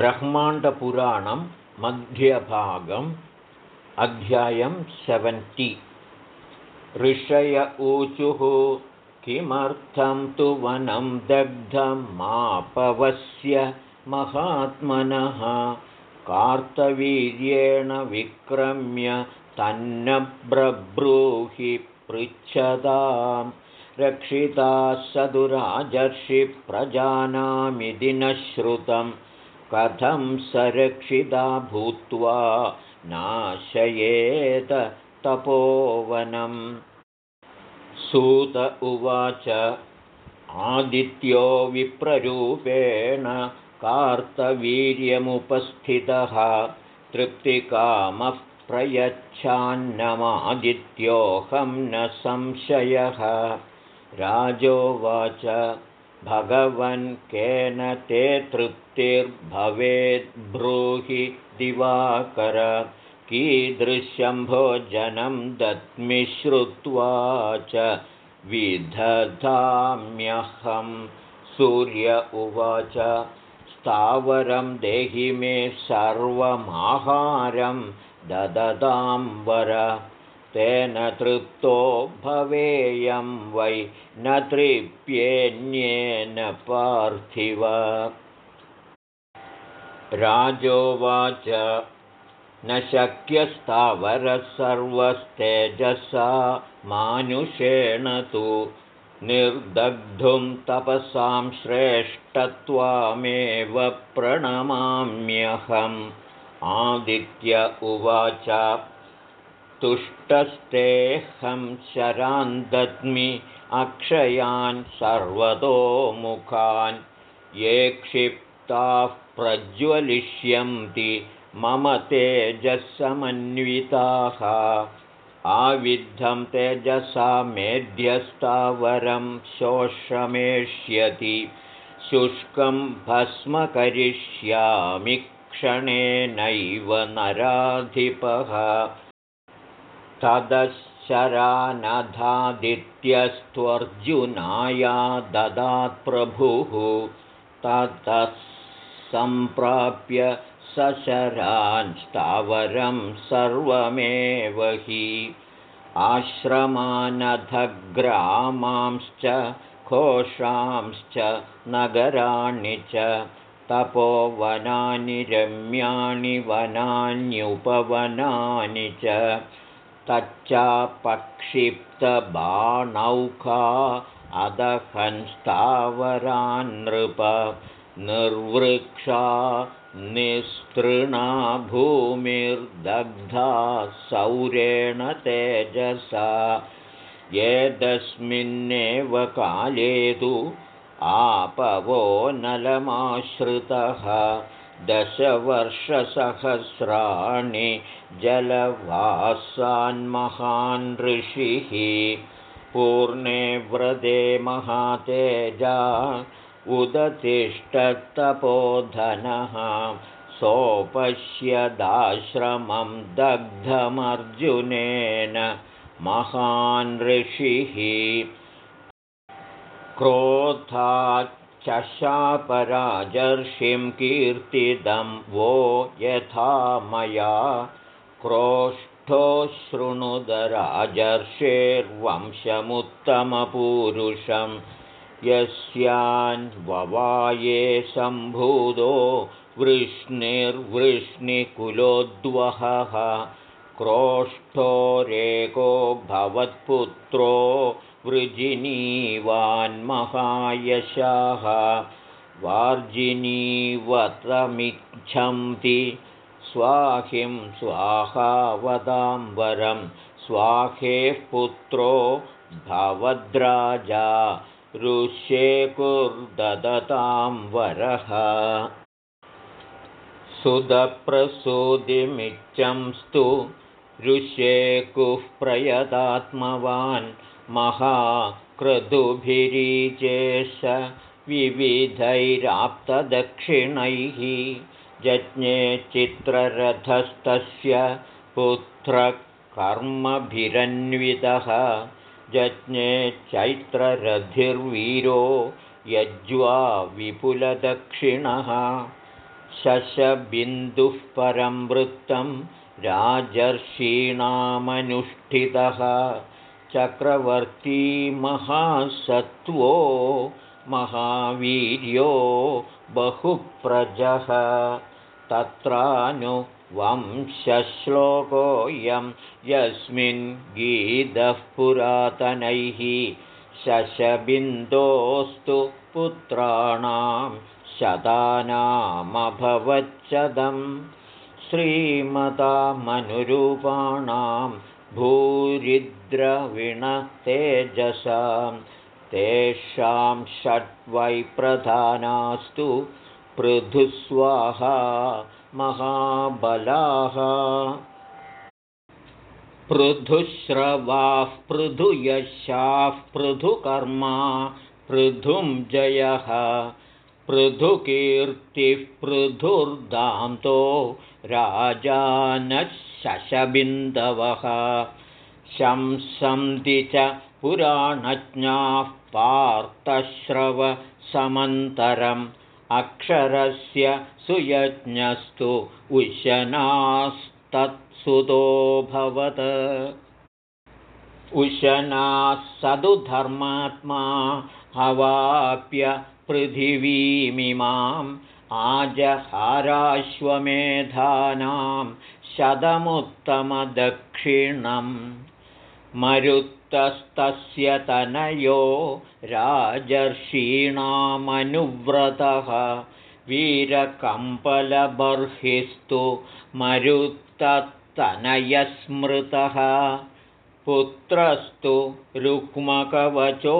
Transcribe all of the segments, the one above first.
ब्रह्माण्डपुराणं मध्यभागम् अध्यायं सेवेण्टि ऋषय ऊचुः किमर्थं तु वनं दग्धमापवस्य महात्मनः? कार्तवीर्येण विक्रम्य तन्न ब्रब्रूहि पृच्छतां रक्षिताः सदुराजर्षिप्रजानामिति न श्रुतम् कथं सरक्षिता भूत्वा नाशयेत तपोवनम् सूत उवाच आदित्यो विप्ररूपेण कार्तवीर्यमुपस्थितः तृप्तिकामः प्रयच्छान्नमादित्योऽहं न संशयः। राजोवाच भगवन् केन ते तृप्तिर्भवेद्ब्रूहि दिवाकर। कीदृशं भोजनं दत्मि श्रुत्वा च विदधाम्यहं। सूर्य उवाच स्थावरं देहि मे सर्वमाहारं ददतां वर तेन तृप्तो भवेयं वै न तृप्येन्येन पार्थिव। राजोवाच न शक्यस्तावरः सर्वस्तेजसा मानुषेण तु निर्दग्धुं तपसां श्रेष्ठत्वामेव प्रणमाम्यहम्। आदित्य उवाच तुष्टस्तेऽहं शरान् दद्मि अक्षयान् सर्वतोमुखान् ये क्षिप्ताः प्रज्वलिष्यन्ति मम तेजसमन्विताः आविद्धं तेजसा मेध्यस्तावरं शोषमेष्यति। शुष्कं भस्म करिष्यामि क्षणेनैव नराधिपः तदशरानधादित्यस्त्वर्जुनाया ददात्प्रभुः ततः सम्प्राप्य सशरान् सर्वमेव हि। आश्रमानधग्रामांश्च घोषांश्च नगराणि च तपोवनानि रम्याणि वनान्युपवनानि च तच्चापक्षिप्तबाणौखा अदहंस्तावरान्नृप निर्वृक्षा निस्तृणा भूमिर्दग्धा सौरेण तेजसा। एतस्मिन्नेव काले तु आपवो नलमाश्रितः दशवर्षसहस्राणि जलवासान्महान् ऋषिः। पूर्णे व्रते महातेजा उदतिष्ठत्तपोधनः। सोपश्यदाश्रमं दग्धमर्जुनेन महान् ऋषिः क्रोधाच्चशापराजर्षिं कीर्तिदं वो यथा मया क्रोष्ठो शृणुदराजर्षेर्वंशमुत्तमपूरुषं। यस्यान्ववाये सम्भूतो वृष्णिर्वृष्णिकुलोद्वहः। क्रोष्ठोरेको भवत्पुत्रो वृजिनीवान्महायशाः वार्जिनीवतमिच्छन्ति स्वाहिं स्वाहावदाम्बरं स्वाहेः पुत्रो भवद्राजा ऋष्येकुर्ददतां वरः। सुदप्रसूदिमिच्छंस्तु ऋष्येकुः प्रयदात्मवान् महाक्रतुभिरीचेश विविधैराप्तदक्षिणैः जज्ञे चित्ररथस्तस्य पुत्रकर्मभिरन्वितः जज्ञे चैत्ररथिर्वीरो यज्वा विपुलदक्षिणः शशबिन्दुः परं वृत्तं राजर्षीणामनुष्ठितः चक्रवर्ती महासत्त्वो महावीर्यो बहुप्रजः। तत्रानुवंशश्लोकोऽयं यस्मिन् गीतः पुरातनैः शशबिन्दोस्तु पुत्राणां शतानामभवच्छदं श्रीमतामनुरूपाणां भूरिद्रविणतेजसां तेषां षट्वै प्रधानास्तु पृथुस्वाहा महाबलाः। पृथुश्रवाः पृथुयशाः पृथुकर्मा पृथुं जयः। पृथुकीर्तिः पृथुर्दान्तो राजानः शशबिन्दवः शंसन्ति च पुराणज्ञाः पार्थश्रवसमन्तरम् अक्षरस्य सुयज्ञस्तु उशनास्तत्सुतोऽभवत् उशनाः सदुधर्मात्मा हवाप्य पृथिवीमिमाम् आजहाराश्वमेधानां शतमुत्तमदक्षिणम् मरुत्तस्तस्य तनयो राजर्षीणामनुव्रतः वीरकम्पलबर्हिस्तु मरुत्तत्तनयस्मृतः पुत्रस्तु रुक्मकवचो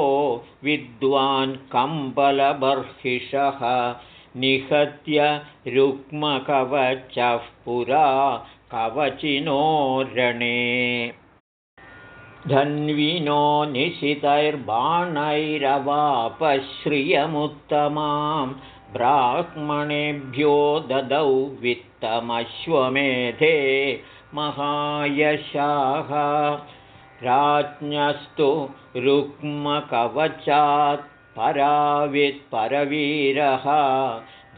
विद्वान् कम्पलबर्हिषः निहत्य रुक्मकवचः पुरा कवचिनोरणे धन्विनो निशितैर्बाणैरवापश्रियमुत्तमां ब्राह्मणेभ्यो ददौ वित्तमश्वमेधे महायशाः। राज्ञस्तु रुक्मकवचात् परावित्परवीरः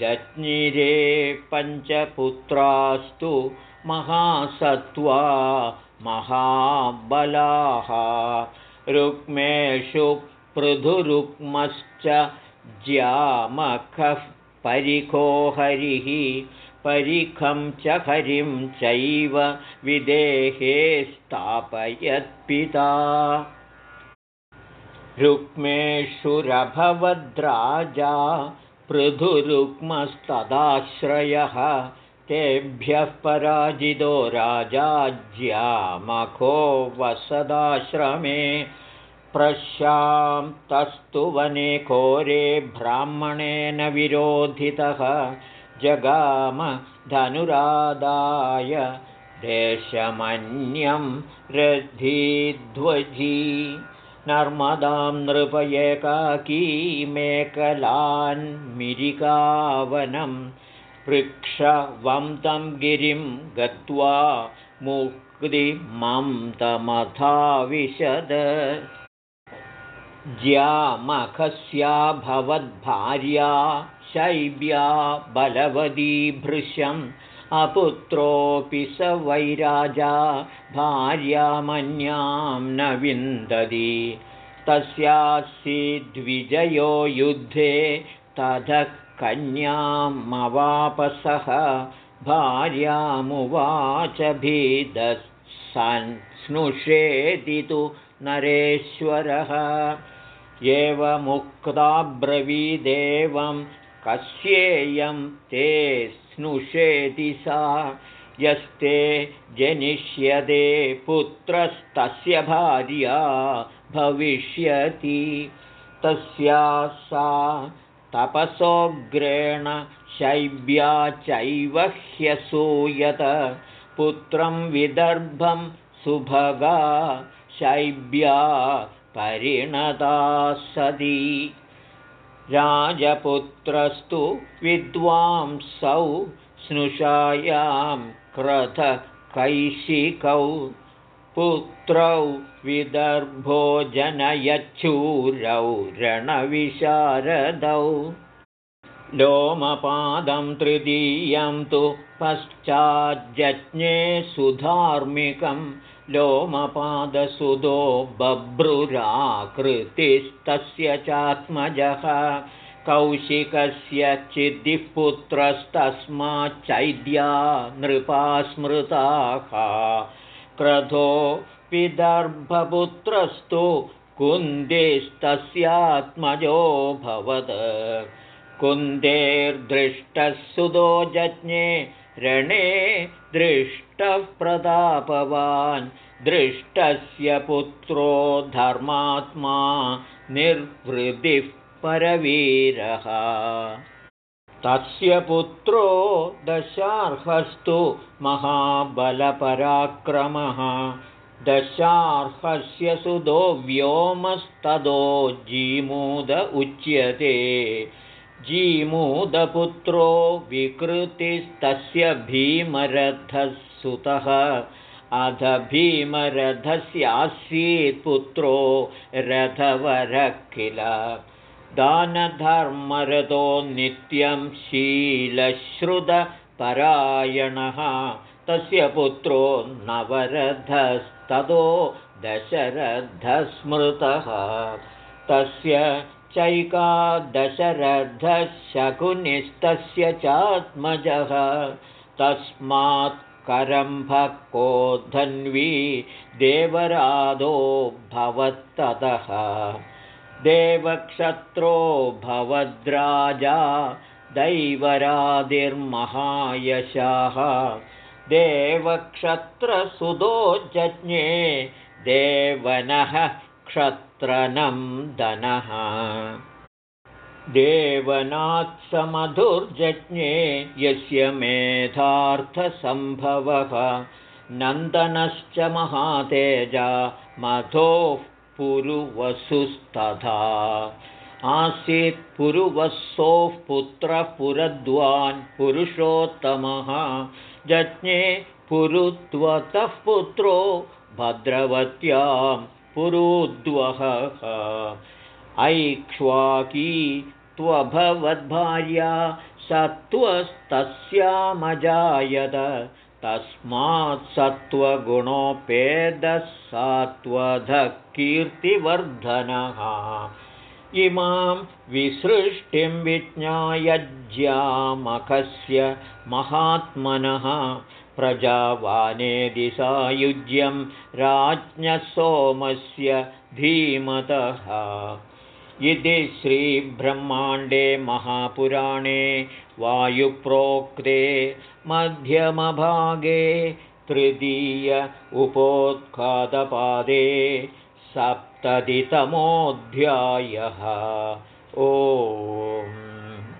जज्ञिरे पञ्चपुत्रास्तु महासत्त्वा महाबलाः। रुक्मेषु पृथुरुक्मश्च ज्यामखः परिखो हरिः। परिखं च हरिं चैव विदेहे स्थापयत्पिता। रुक्मेषुरभवद्राजा पृथुरुक्मस्तदाश्रयः तेभ्यः पराजितो राजाज्यामखो वसदाश्रमे प्रशान्तस्तु वने घोरे ब्राह्मणेन विरोधितः जगाम धनुरादाय देशमन्यं रथिध्वजी नर्मदां नृपयेकाकीमेकलान्मिरिकावनम् पृक्षवं तं गिरिं गत्वा मुक्तिमं तमथाविशद। ज्यामखस्या भवद्भार्या बलवदी भृशम् अपुत्रोऽपि स वैराजा भार्यामन्यां न विन्दति। तस्यासीद्विजयो युद्धे ततः कन्यामवापसः भार्यामुवाच स्नुषेति तु नरेश्वरः। एवमुक्ताब्रवीदेवं कस्येयं ते स्नुषेति सा। यस्ते जनिष्यते पुत्रस्तस्य भार्या भविष्यति। तस्या सा तपसोग्रेण शैब्या चैव ह्यसूयत। पुत्रं विदर्भं सुभगा शैब्या परिणता सती। राजपुत्रस्तु विद्वांसौ स्नुषायां क्रथकैशिकौ पुत्रौ विदर्भो जनयच्छूरौ रणविशारदौ। लोमपादं तृतीयं तु पश्चाज्जज्ञे सुधार्मिकं लोमपादसुदो बभ्रुराकृतिस्तस्य चात्मजः। कौशिकस्य चिद्दिः पुत्रस्तस्माच्चैद्या नृपा स्मृताः क्रधो विदर्भपुत्रस्तु कुन्देस्तस्यात्मजोऽभवत् कुन्देर्दृष्टः सुदो जज्ञे रणे दृष्टः प्रतापवान् दृष्टस्य पुत्रो धर्मात्मा निर्वृदिः परवीरः तस्य पुत्रो दशार्हस्तु महाबलपराक्रमः। दशार्हस्य सुदो व्योमस्तदो जीमूद उच्यते। जीमूदपुत्रो विकृतिस्तस्य भीमरथः सुतः अध भीमरथस्यासीत् पुत्रो रथवरः किल दानधर्मरतो नित्यं शीलश्रुतपरायणः। तस्य पुत्रो नवरथस्ततो दशरथस्मृतः। तस्य चैकादशरथशकुनिस्तस्य चात्मजः। तस्मात् करम्भः को धन्वी देवरादो भवत्ततः देवक्षत्रो भवद्राजा दैवरादिर्महायशाः। देवक्षत्रसुदो जज्ञे देवनः क्षत्रनं दनः देवनात्समधुर्जज्ञे यस्य मेधार्थसम्भवः। नन्दनश्च महातेजा मधोः पुरुवसुस्तथा। आसीत् पुरुवसोः पुत्रः पुरद्वान् पुरुषोत्तमः। जज्ञे पुरुत्वतः पुत्रो भद्रवत्यां पुरुद्वहः। ऐक्ष्वाकी त्वभवद्भार्या सत्त्वस्तस्यामजायत तस्मात् सत्त्वगुणोपेदः सात्वधः कीर्तिवर्धनः इमां विसृष्टिं विज्ञायज्यामखस्य महात्मनः प्रजावानेदि सायुज्यं राज्ञः सोमस्य धीमतः। इति श्रीब्रह्माण्डे महापुराणे वायुप्रोक्ते मध्यमभागे तृतीय उपोत्खातपादे सप्ततितमोऽध्यायः। ओ